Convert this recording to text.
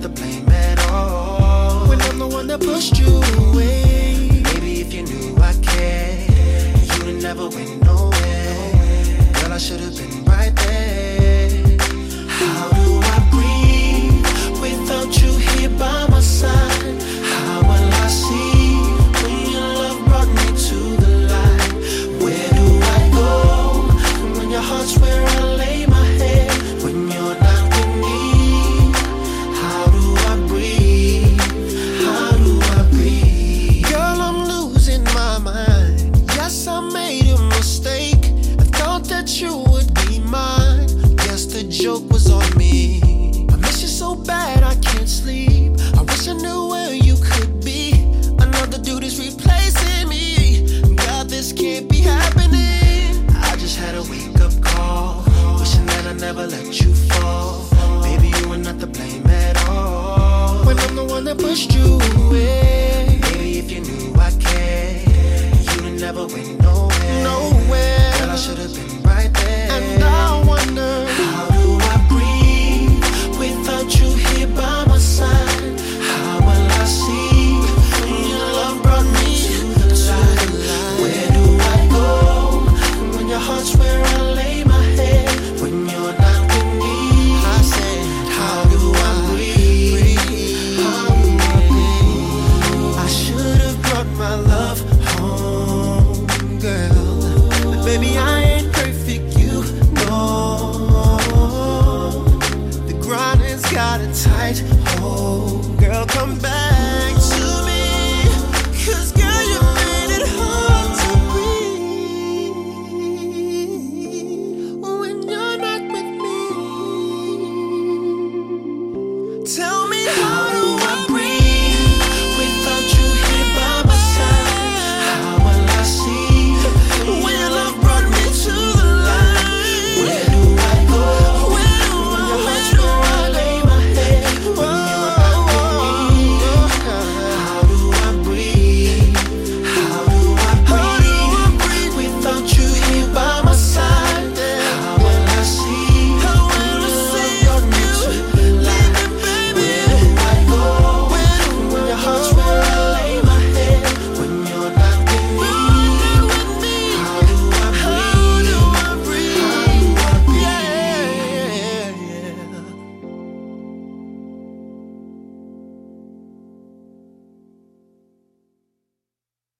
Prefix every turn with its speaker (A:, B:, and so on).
A: not blame at all. When I'm the one that pushed you away. Maybe if you knew I cared, you'd never win. pushed you away. Maybe if you knew I cared, you'd never win. night.